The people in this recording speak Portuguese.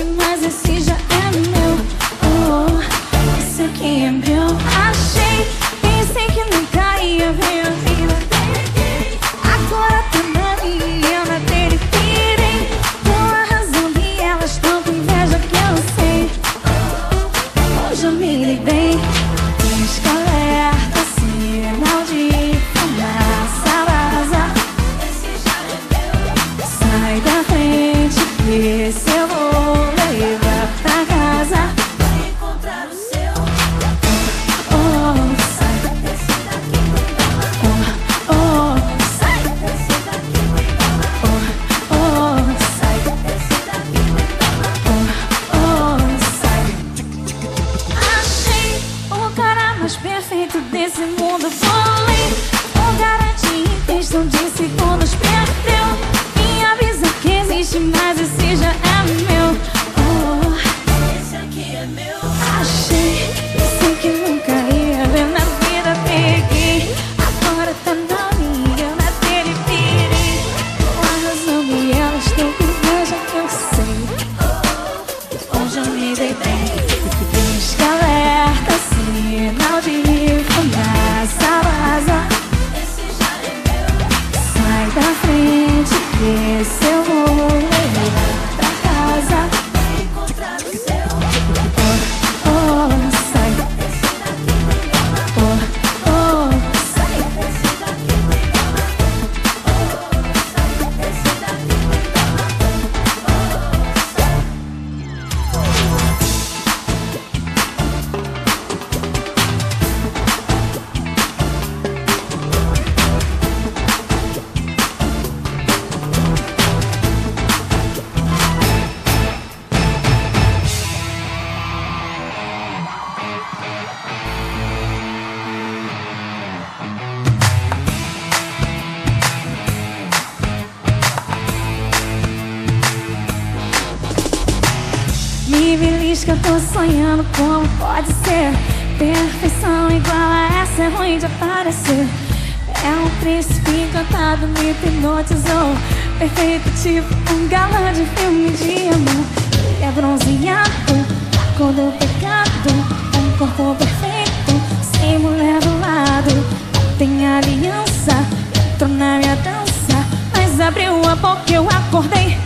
mas assim. Mais perfeito desse mundo sinal de Me belisca, tô sonhando como pode ser. Perfeição igual a essa é ruim de aparecer. É um príncipe encantado, me hipnotizou. Perfeito tipo um galã de filme de amor. Ele é bronzeado, cor do pecado. Um corpo perfeito, sem mulher do lado. Tem aliança, entrou na minha dança. Mas abriu a boca eu acordei